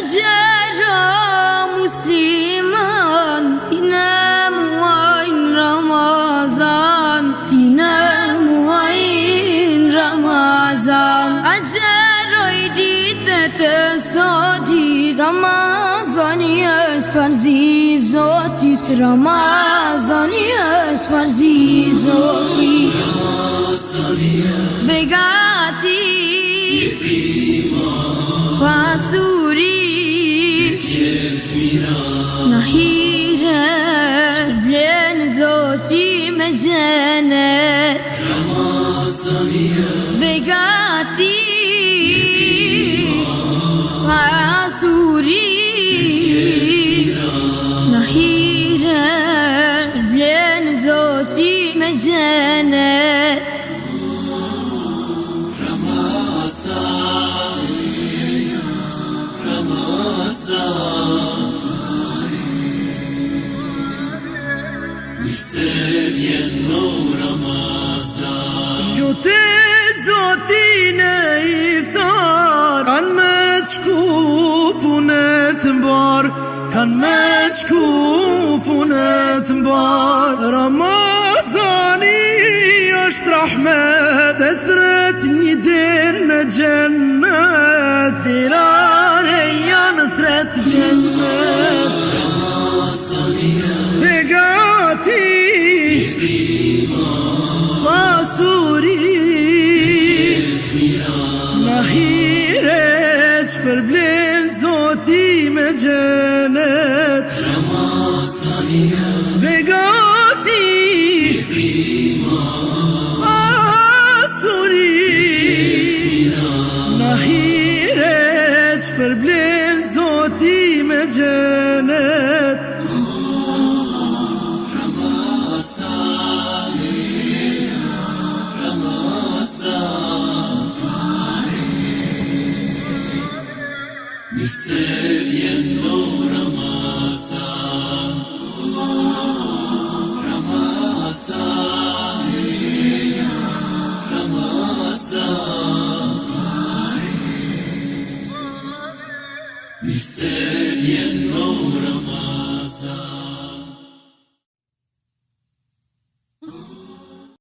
أجرى مسلما تنام وإن رمضان تنام وإن رمضان أجرى يديت تصادي رمضان يشفر زيزوتي رمضان يشفر زيزوتي رمضان يشفر زيزوتي بقاتي Në hirë, shkër zoti me gjenë Ramasën i rë, vejgati Ipiva, a suri Në hirë, zoti me gjenë Njësevje në Ramazan Jote zotin e iftar Kan me që punet mbar Kan me që punet mbar Ramazani është rahmet E thret një dir në gjenë tira Për blenë Zotim e gjenët Ramas tani në Dhe gati Dhe pima Asurin Dhe miran Në hireq Për blenë peace.